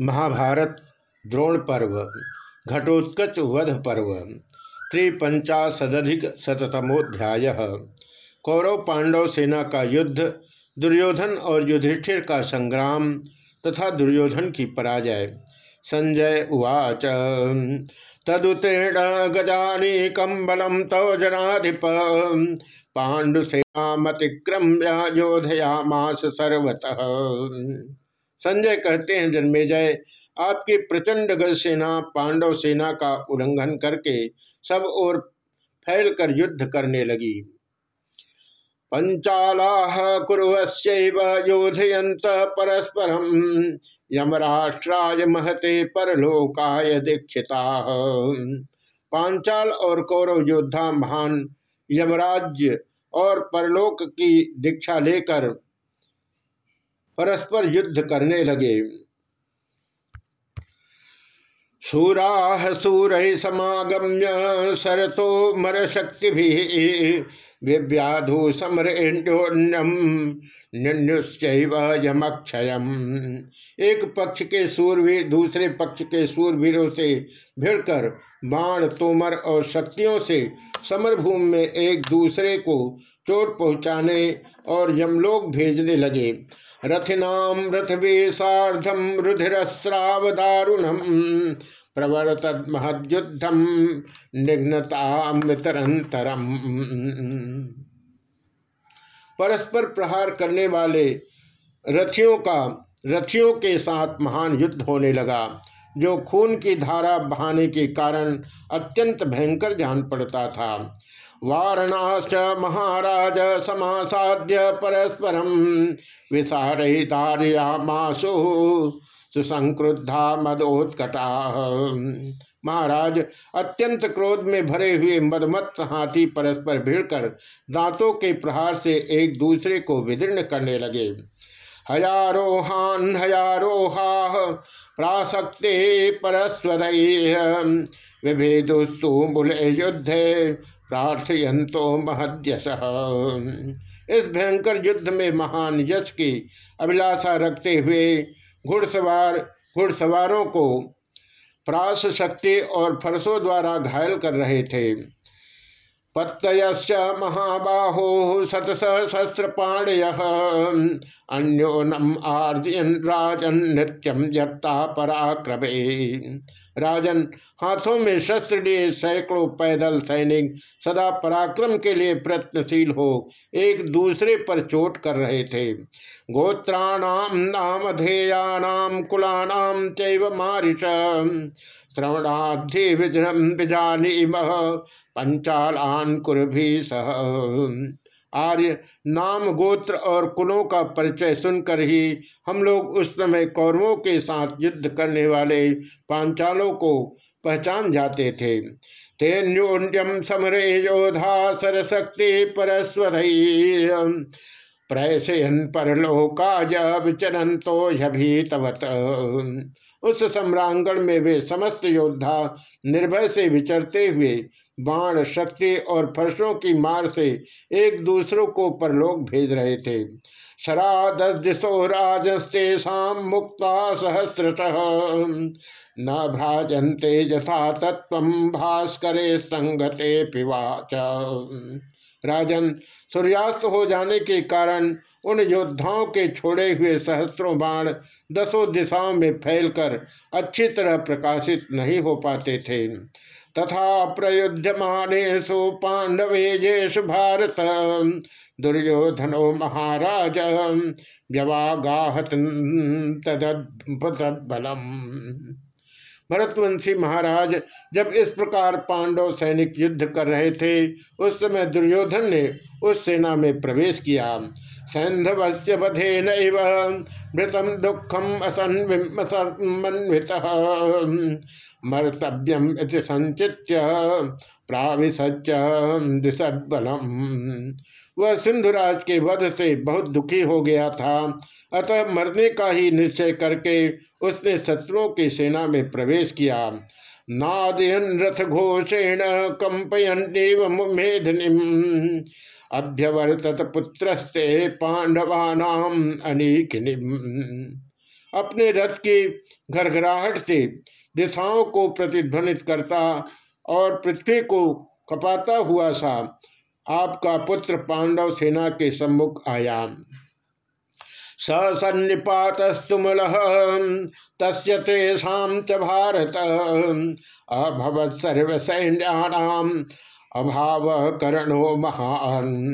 महाभारत, द्रोण पर्व, घटोत्कच वध पर्व त्रिपंचाशदिक शतमोध्याय कौरव पांडव सेना का युद्ध, दुर्योधन और युधिष्ठिर का संग्राम तथा दुर्योधन की पराजय। संजय उवाच तदुतीर्ण गजानी कम्बलम तव जनाधिप पाण्डुसेनामतिक्रम्य योधयामास सर्वतः। संजय कहते हैं जन्मेजय आपकी प्रचंड गज सेना, पांडव सेना का उल्लंघन करके सब ओर फैलकर युद्ध करने लगी। पंचाला कुरवश्चैव योधयंत परस्परम, यमराष्ट्राय महते परलोकाय दीक्षिता। पांचाल और कौरव योद्धा महान यमराज्य और परलोक की दीक्षा लेकर परस्पर युद्ध करने लगे। सूराह सूर समागम्य सरतो मर शक्ति भी विव्याधु समरेण्योन्यम यमक्षयम एक पक्ष के सूरवीर दूसरे पक्ष के सूरवीरों से भिड़कर बाण, तोमर और शक्तियों से समरभूमि में एक दूसरे को चोट पहुँचाने और यमलोक भेजने लगे। रथिनाम रथवेशाधम रुधिरस्रावदारुणम। प्रवर्तत महद्युद्धम निघ्नतामितरंतरम परस्पर प्रहार करने वाले रथियों का, रथियों के साथ महान युद्ध होने लगा, जो खून की धारा बहाने के कारण अत्यंत भयंकर जान पड़ता था। वारणाश्च महाराज समासाद्य परस्परम विसारहितार्यामासु सुसंक्रुद्धा मदोत्कटा महाराज, अत्यंत क्रोध में भरे हुए मदमत्त हाथी परस्पर भिड़कर दांतों के प्रहार से एक दूसरे को विदीर्ण करने लगे। हयारोहान, हयारोहा, प्रासक्ते परस्वद। विभेदुस्तु बुले युद्धे प्रार्थयंतो महद्यश। इस भयंकर युद्ध में महान यश की अभिलाषा रखते हुए घुड़सवार, घुड़सवारों को प्रास शक्ति और फरसों द्वारा घायल कर रहे थे। पत्तयश्च महाबाहो शतसहस्र पाणय अन्योनम आर्जन राजन नृत्यम यत्ता पराक्रमे। राजन हाथों में शस्त्र लिए सैकड़ों पैदल सैनिक सदा पराक्रम के लिए प्रयत्नशील हो एक दूसरे पर चोट कर रहे थे। गोत्राणाम नामधेयानाम कुलानाम चैव मारिष। श्रवणाधि विजृम बिजानीम पंचालान कुरभी सह आर्य नाम गोत्र और कुलों का परिचय सुनकर ही हम लोग उस समय कौरवों के साथ युद्ध करने वाले पांचालों को पहचान जाते थे। तेन्योन्यम समरे योधा सरशक्ति परस्वध प्रयसयन परलोकाज विचरन तो यभीतवत। उस सम्रांगण में वे समस्त योद्धा निर्भय से विचरते हुए बाण शक्ति और फर्शों की मार से एक दूसरों को परलोक भेज रहे थे। मुक्ता सहस्रत। न भ्राजंते यथा तत्व भास्करे संगते पिवाच। राजन, सूर्यास्त हो जाने के कारण उन योद्धाओं के छोड़े हुए सहस्रों बाण दसों दिशाओं में फैलकर अच्छी तरह प्रकाशित नहीं हो पाते थे। तथा प्रयुध्यमानेशु पांडवेजेशु भारत। दुर्योधनो महाराज, व्यवागाहत तदबलम भरतवंशी महाराज, जब इस प्रकार पांडव सैनिक युद्ध कर रहे थे, उस समय दुर्योधन ने उस सेना में प्रवेश किया। सैंधवस्य बधे नृतम दुखम असन्वित मर्तव्यम संचित्य प्राविशच्य दिशदबलम वह सिंधुराज के वध से बहुत दुखी हो गया था। अतः मरने का ही निश्चय करके उसने शत्रुओं की सेना में प्रवेश किया। नादयन रथ घोषेण कंपयन देव मेधनिम अभ्यवर्तत पुत्रस्ते पांडवानाम अनेकिनिम। अपने रथ की घरघराहट से दिशाओं को प्रतिध्वनित करता और पृथ्वी को कपाता हुआ सा आपका पुत्र पांडव सेना के सम्मुख आया। सन्निपातस्तुमल, तस्य च भारत। अभवत अभाव करणो महान।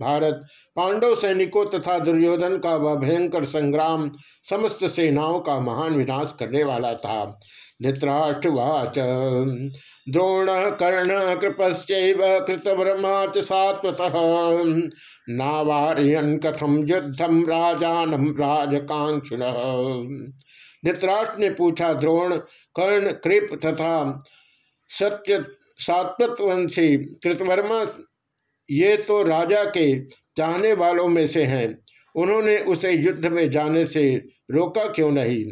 भारत, पांडव सैनिकों तथा दुर्योधन का वह भयंकर संग्राम समस्त सेनाओं का महान विनाश करने वाला था। धृतराष्ट्रवाच द्रोण कर्ण कृपश्चैव कृतवर्मा नावारियन कथम युद्धम राजानम राजकांक्षिण। धृतराष्ट्र ने पूछा द्रोण कर्ण कृप तथा सत्य सात्वतवंशी कृतवर्मा, ये तो राजा के चाहने वालों में से हैं। उन्होंने उसे युद्ध में जाने से रोका क्यों नहीं?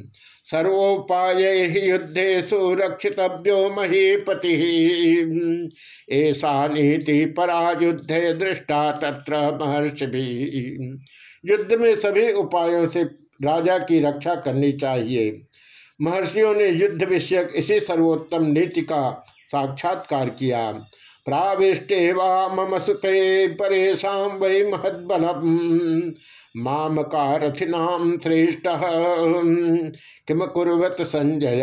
सर्वोपाय युद्धे सुरक्षितव्यो महीपति। ऐसा नीति परा युद्ध दृष्टा तत्र महर्षि भी युद्ध में सभी उपायों से राजा की रक्षा करनी चाहिए। महर्षियों ने युद्ध विषयक इसी सर्वोत्तम नीति का साक्षात्कार किया। प्राविष्टे वा मम सुते परेशा वै महद्बल माम कारथिनाम श्रेष्ठ। किम कुरत संजय?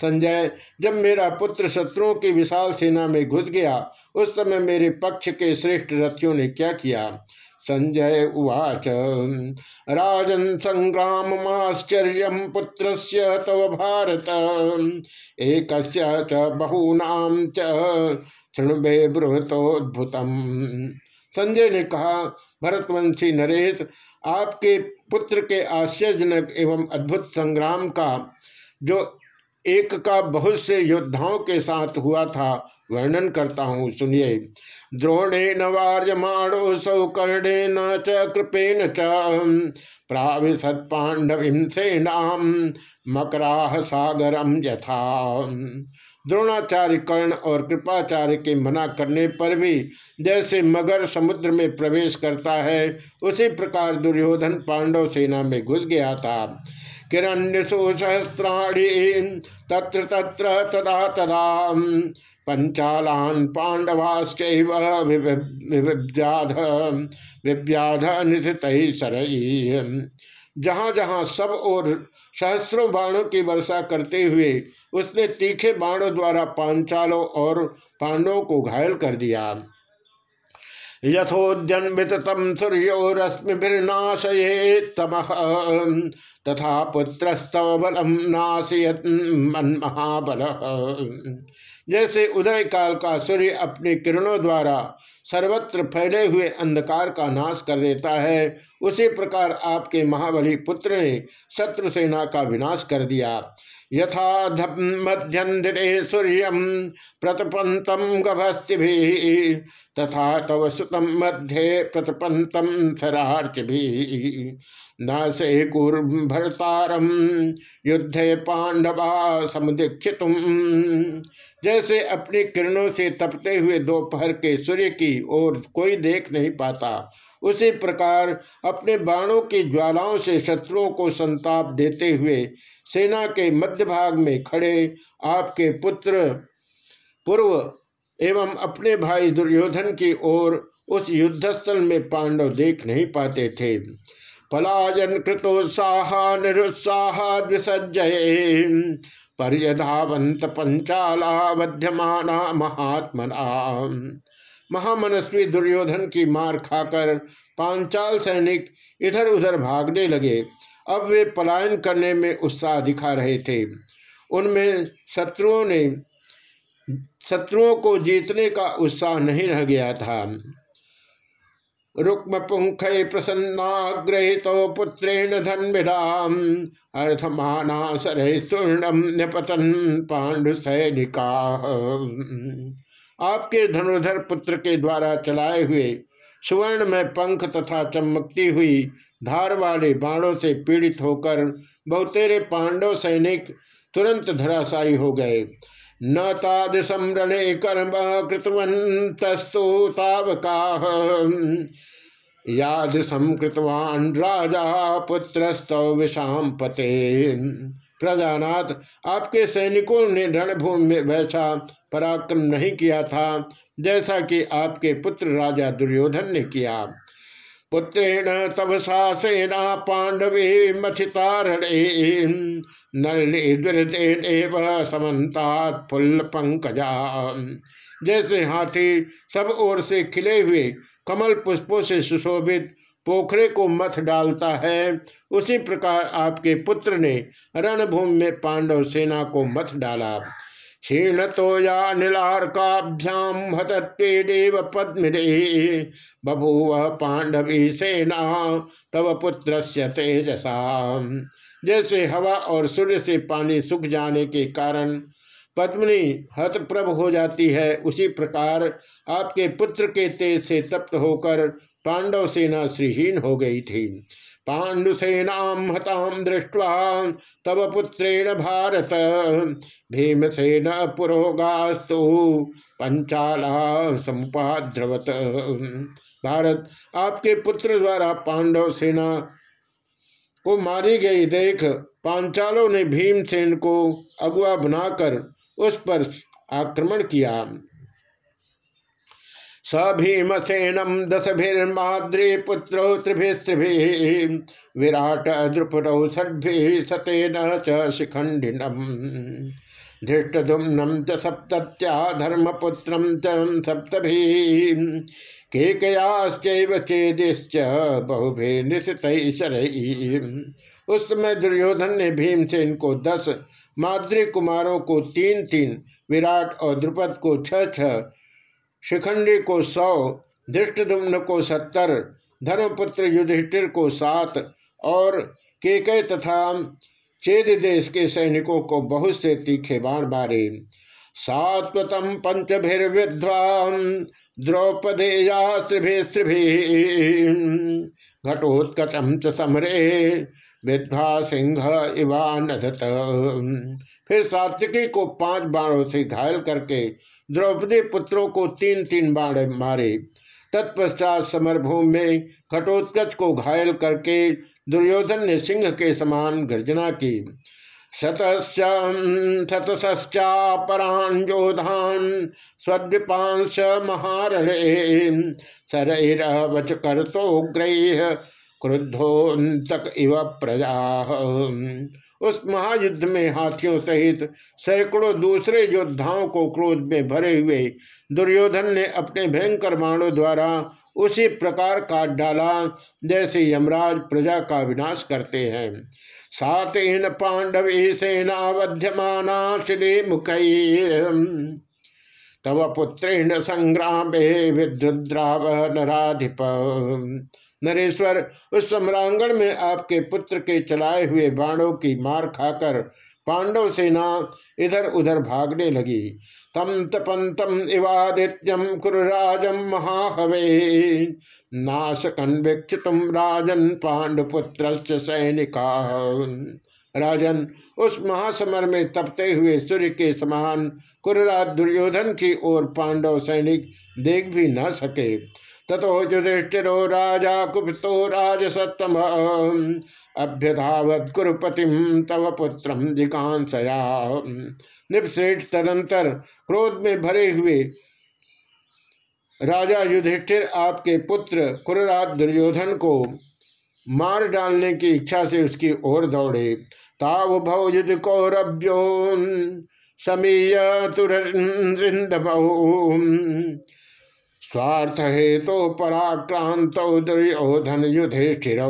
संजय, जब मेरा पुत्र शत्रुओं की विशाल सेना में घुस गया, उस समय मेरे पक्ष के श्रेष्ठ रथियों ने क्या किया? संजय उवाच। राजन संग्रामश्चर्य पुत्र तव भारत। एक बहूनाम चृणुबे बृहतोद्भुतम। संजय ने कहा, भरतवंशी नरेश, आपके पुत्र के आश्चर्यजनक एवं अद्भुत संग्राम का, जो एक का बहुत से योद्धाओं के साथ हुआ था, वर्णन करता हूँ, सुनिए। द्रोणे न वार्यमाणो सौ कर्णे न च कृपेन च, प्राविशत पांडवीं मकराह सागरम यथा। द्रोणाचार्य कर्ण और कृपाचार्य के मना करने पर भी जैसे मगर समुद्र में प्रवेश करता है, उसी प्रकार दुर्योधन पांडव सेना में घुस गया था। किरण्यसु सहस्राणी तत्र तत्र तदा तदा। पंचालान पांडवाश्च विव्याध विव्याध निशित सरई। जहाँ जहाँ सब और सहस्रों बाणों की वर्षा करते हुए उसने तीखे बाणों द्वारा पांचालों और पांडवों को घायल कर दिया। यथोद्यन्वित तम सूर्यो रश्मिर्नाशये तम, तथा पुत्रस्तव बलम नाशयत महाबल जैसे उदय काल का सूर्य अपने किरणों द्वारा सर्वत्र फैले हुए अंधकार का नाश कर देता है, उसी प्रकार आपके महाबली पुत्र ने शत्रु सेना का विनाश कर दिया। यथा मध्यंधरे सूर्य प्रतपंतम गभस्ति तथा तव सुतम मध्ये प्रतपंतम सरार्च भी न से भरतारम युद्ध पांडवा समुदीक्षित जैसे अपनी किरणों से तपते हुए दोपहर के सूर्य की ओर कोई देख नहीं पाता उसी प्रकार अपने बाणों की ज्वालाओं से शत्रुओं को संताप देते हुए सेना के मध्य भाग में खड़े आपके पुत्र पूर्व एवं अपने भाई दुर्योधन की ओर उस युद्धस्थल में पांडव देख नहीं पाते थे। पलायन कृतोत्साह निरुत्साह पर्यधावंत पंचाला बध्यमाना महात्मना। महामनस्वी दुर्योधन की मार खाकर पांचाल सैनिक इधर उधर भागने लगे। अब वे पलायन करने में उत्साह दिखा रहे थे। उनमें शत्रुओं ने, शत्रुओं को जीतने का उत्साह नहीं रह गया था। रुक्म पुंख प्रसन्नाग्रहितो पुत्रेण धन्विदाम अर्थमाना सरहूर्णम निपतन पांडु सैनिका आपके धनुधर पुत्र के द्वारा चलाए हुए सुवर्ण में पंख तथा चमकती हुई धार वाले बाणों से पीड़ित होकर बहुतेरे पांडव सैनिक तुरंत धराशायी हो गए। न रणे कर्म कृतवंतस्तु तावका याद संकृतवान राजा पुत्रस्तव विषाम पते। प्रजानाथ आपके सैनिकों ने रणभूमि में वैसा पराक्रम नहीं किया था, जैसा कि आपके पुत्र राजा दुर्योधन ने किया। पुत्रेण, तब सा सेना पांडवे मथितारणे नलिदुरतेन समन्तात फुल्ल पंकजा। जैसे हाथी सब ओर से खिले हुए कमल पुष्पों से सुशोभित पोखरे को मथ डालता है। उसी प्रकार आपके पुत्र ने रणभूमि में पांडव सेना को मथ डाला। क्षीण तो या नीलार्काभ्याम हतत्वेदेव पद्मिने। बभूव पांडवी सेना, तव पुत्र तेजसा। जैसे हवा और सूर्य से पानी सूख जाने के कारण पद्मनी हतप्रभ हो जाती है, उसी प्रकार आपके पुत्र के तेज से तप्त होकर पांडव सेना श्रीहीन हो गई थी। पांडुसेना हताम दृष्टवा तब पुत्रेण भारत। भीमसेन पुरोगास्तु, पंचाला समुपाद्रवत। भारत, आपके पुत्र द्वारा पांडव सेना को मारी गई देख पांचालों ने भीमसेन को अगुआ बनाकर उस पर आक्रमण किया। स भीमसेनम दशभिर्माद्री पुत्रो त्रिभिस्त्रिभि विराट द्रुपदौ षड्भि सतेन च शिखंडिनम धृष्टुम्नम च सप्त्या धर्मपुत्र सप्तभी केकयाश्चैव चेदिश्च उस समय दुर्योधन ने भीमसेन को दस माद्री कुमारों को तीन तीन, विराट और द्रुपद को छह छह शिखंडी को सौ धृष्टुम्न को सत्तर, धर्मपुत्र युधिष्ठिर को सात और केकय तथा चेद देश के सैनिकों को बहुत से तीखे बाण मारे। सात्वतम पंचभिर्विद्वान द्रौपदेया त्रिभि त्रिभि घटोत्कटम च समरे। विद्वा सिंह इवान फिर सात्विकी को पाँच बाणों से घायल करके द्रौपदी पुत्रों को तीन तीन बाण मारे। तत्पश्चात समरभूमि में घटोत्कच को घायल करके दुर्योधन ने सिंह के समान गर्जना की। शतश्चापरांजोधान स्वद्विपांश महारणे। सरैरवच कर तो ग्रह क्रुद्धोन्तक इव प्रजा। उस महायुद्ध में हाथियों सहित सैकड़ों दूसरे योद्धाओं को क्रोध में भरे हुए दुर्योधन ने अपने भयंकर बाणों द्वारा उसी प्रकार काट डाला, जैसे यमराज प्रजा का विनाश करते हैं। सातेन पांडवी सेनावध्यमाना श्री मुख तव पुत्रेण संग्राम विद्रुद्राव नाधिप नरेश्वर, उस सम्रांगण में आपके पुत्र के चलाए हुए बाणों की मार खाकर पांडव सेना इधर उधर भागने लगी। तम तपंतम इवादित्यम कुरराजम महाहवे। नाशकन तुम राजन पांडुपुत्र सैनिका। राजन, उस महासमर में तपते हुए सूर्य के समान कुरराज दुर्योधन की ओर पांडव सैनिक देख भी न सके। ततो युधिष्ठिरो राजा कुपितो राजसत्तम। अभ्यधावत कुरुपति तव पुत्र जिकांसया। निपश्रेष्ठ तदंतर क्रोध में भरे हुए राजा युधिष्ठिर आपके पुत्र कुरराज दुर्योधन को मार डालने की इच्छा से उसकी ओर दौड़े। ताव भव युद्ध कौरभ्यो समीय तुरिंदभू स्वार्थ हेतु तो पराक्रांत दुर्योधन युधिष्ठिर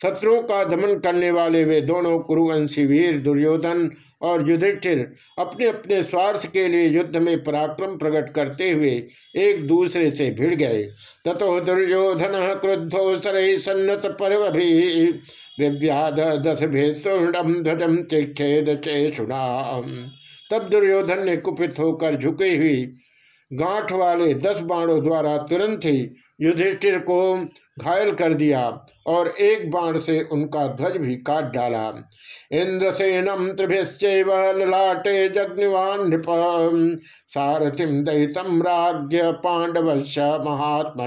शत्रुओं का दमन करने वाले वे दोनों कुरुवंशी वीर, दुर्योधन और युधिष्ठिर अपने अपने स्वार्थ के लिए युद्ध में पराक्रम प्रकट करते हुए एक दूसरे से भिड़ गए। ततो दुर्योधन क्रुद्धो सर सन्नत पर्व भी तब दुर्योधन ने कुपित होकर झुके हुई गांठ वाले दस बाणों द्वारा तुरंत ही युधिष्ठिर को घायल कर दिया और एक बाण से उनका ध्वज भी काट डाला। इंद्रसेनम त्रिभिश्चैव ललाटे जग्निवान नृप सारथिम दयितम राज्य पांडवश्य महात्मा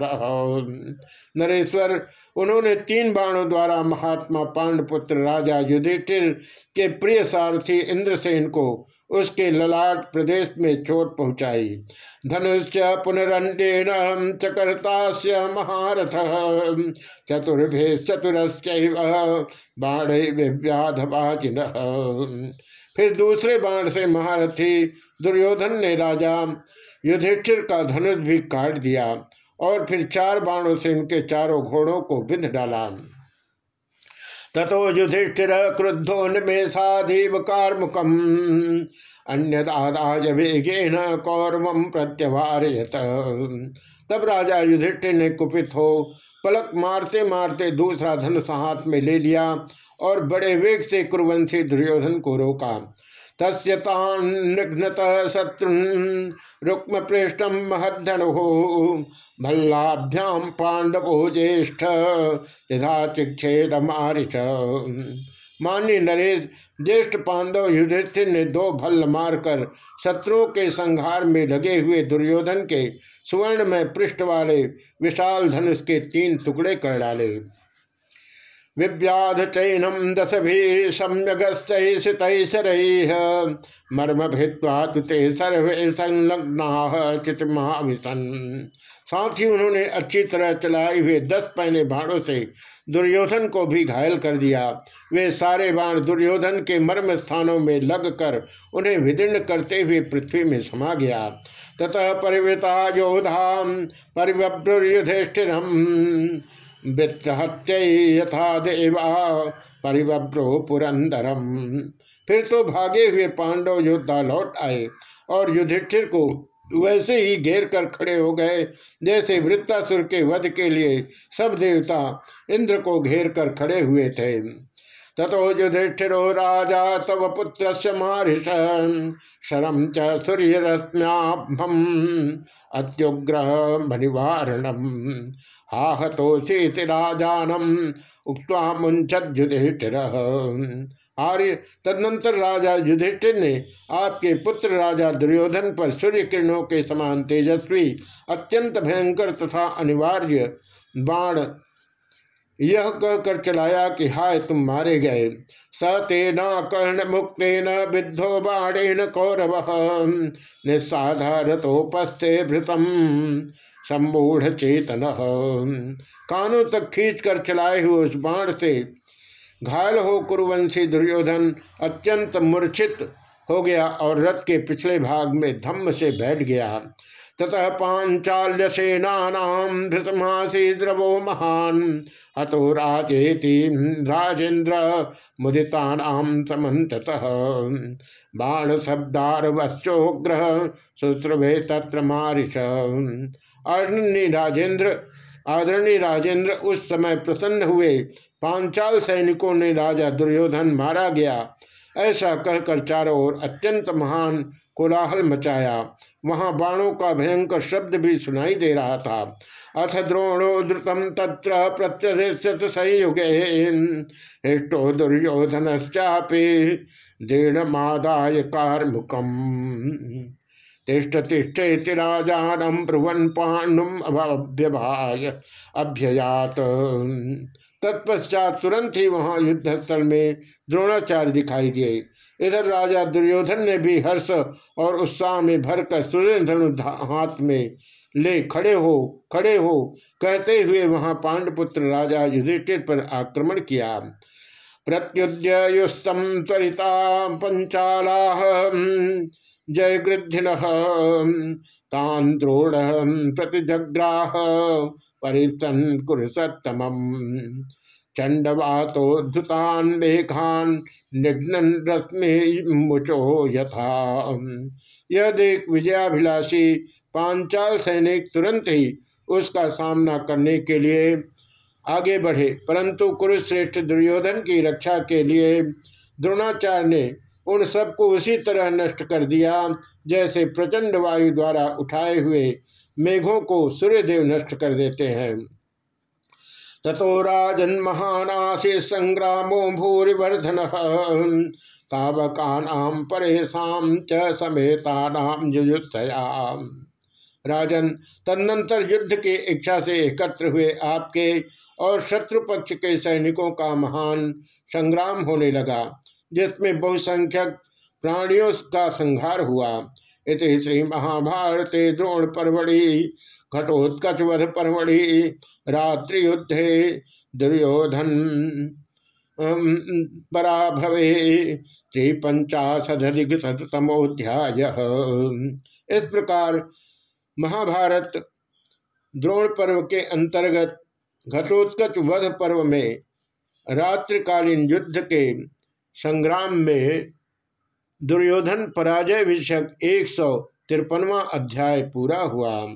नरेश्वर, उन्होंने तीन बाणों द्वारा महात्मा पांडपुत्र राजा युधिष्ठिर के प्रिय सारथी इंद्रसेन को उसके ललाट प्रदेश में चोट पहुंचाई। धनुष पुनरंडेन चकर्ता महारथ। चतुर्भे चतुरश्च बाण फिर दूसरे बाण से महारथी दुर्योधन ने राजा युधिष्ठिर का धनुष भी काट दिया और फिर चार बाणों से उनके चारों घोड़ों को विध डाला। तथो युधिष्ठिर क्रुद्धो निमेषाधीव कार्मुकम। अन्यदादाज वेगेन कौरवम प्रत्यवारयत। तब राजा युधिष्ठिर ने कुपित हो, पलक मारते मारते दूसरा धनुष हाथ में ले लिया और बड़े वेग से कुरवंशी दुर्योधन को रोका। तस्तान्घ्नत शत्रु रुक्म पृष्ठम महद्धनु। भल्लाभ्याम पांडवो ज्येष्ठ चिक्षेद मारिच मान्य नरेश, ज्येष्ठ पांडव युधिष्ठिर ने दो भल्ल मारकर शत्रुओं के संहार में लगे हुए दुर्योधन के सुवर्ण में पृष्ठ वाले विशाल धनुष के तीन टुकड़े कर डाले। विव्याध चैनम दस भी सम्यगस्तैशर मर्म भित्वा तुते सर्वे संलग्ना चितमाभिसन साथ ही उन्होंने अच्छी तरह चलाए हुए दस पहने बाणों से दुर्योधन को भी घायल कर दिया। वे सारे बाण दुर्योधन के मर्म स्थानों में लगकर उन्हें विदीर्ण करते हुए पृथ्वी में समा गया। ततः परिवृता योधाम परिव्युधिष्ठिर यथा देवा परिवब्रो पुरंदरम। फिर तो भागे हुए पांडव योद्धा लौट आए और युधिष्ठिर को वैसे ही घेर कर खड़े हो गए, जैसे वृत्तासुर के वध के लिए सब देवता इंद्र को घेर कर खड़े हुए थे। तथो युधिष्ठिरो राजा तव पुत्र शरम च सूर्यरश्म्याभम अत्युग्र निवारणम हाहतोषेति राजानम उक्वा मुंचत युधिष्ठिर। आर्य, तदनंतर राजा युधिष्ठिर ने आपके पुत्र राजा दुर्योधन पर सूर्य किरणों के समान तेजस्वी, अत्यंत भयंकर तथा अनिवार्य बाण यह कहकर चलाया कि हाय तुम मारे गए। स तेना कर्ण मुक्तेन विद्धो बाणेन कौरव। निस्साधारतोपस्थे भृतम सम्मूढ़ चेतन। कानों तक खींच कर चलाए हुए उस बाण से घायल हो कुरुवंशी दुर्योधन अत्यंत मूर्छित हो गया और रथ के पिछले भाग में धम्म से बैठ गया। ततः पांचाल्य सेना धृतमासी द्रवो महान। हतो राजेति राजेन्द्र मुदिता समत बाण शब्दार वश्चोग्रह शुश्रभे तत्र मारिश आदरणीय राजेंद्र आदरणीय राजेंद्र उस समय प्रसन्न हुए। पांचाल सैनिकों ने राजा दुर्योधन मारा गया। ऐसा कहकर चारों ओर अत्यंत महान कोलाहल मचाया। वहाँ बाणों का भयंकर शब्द भी सुनाई दे रहा था। अथ द्रोणो द्रुतम तत्र प्रत्यत संयुगे हृष्टो दुर्योधनश्चापि दृढ़ मादाय कार्मुकम तिष्ठ तिष्ठेति राजानम ब्रुवन पाण्डुम अभ्यभाय अभ्ययात। तत्पश्चात तुरंत ही वहाँ युद्ध स्थल में द्रोणाचार्य दिखाई दिए। इधर राजा दुर्योधन ने भी हर्ष और उत्साह में भरकर सूर्य हाथ में ले खड़े हो खड़े हो, कहते हुए वहाँ पांडपुत्र राजा युधिष्ठिर पर आक्रमण किया। प्रत्युद्य युस्तम त्वरिता पंचाला जय गृधिन तान द्रोण प्रतिजग्राह। परितन कुरुसतम चंडवातोद्धुतान लेखान निघ्न रश्मि मुचो यथा। यह देख विजयाभिलाषी पांचाल सैनिक तुरंत ही उसका सामना करने के लिए आगे बढ़े, परंतु कुरुश्रेष्ठ दुर्योधन की रक्षा के लिए द्रोणाचार्य ने उन सबको उसी तरह नष्ट कर दिया, जैसे प्रचंड वायु द्वारा उठाए हुए मेघों को सूर्यदेव नष्ट कर देते हैं। ततो राजन महानाशे संग्रामो भूरिवर्धन। तावकानाम परेशान च समेतानाम युयुत्सयाम राजन तदनंतर युद्ध की इच्छा से एकत्र हुए आपके और शत्रु पक्ष के सैनिकों का महान संग्राम होने लगा, जिसमें बहुसंख्यक प्राणियों का संहार हुआ। इस श्री महाभारते द्रोण परवड़ी घटोत्कच वध परवड़ी रात्रि युद्धे दुर्योधन पराभवे त्रिपंचाशदिक शतमोध्याय इस प्रकार महाभारत द्रोण पर्व के अंतर्गत घटोत्कच वध पर्व में रात्रिकालीन युद्ध के संग्राम में दुर्योधन पराजय विषयक एक सौ तिरपनवा अध्याय पूरा हुआ।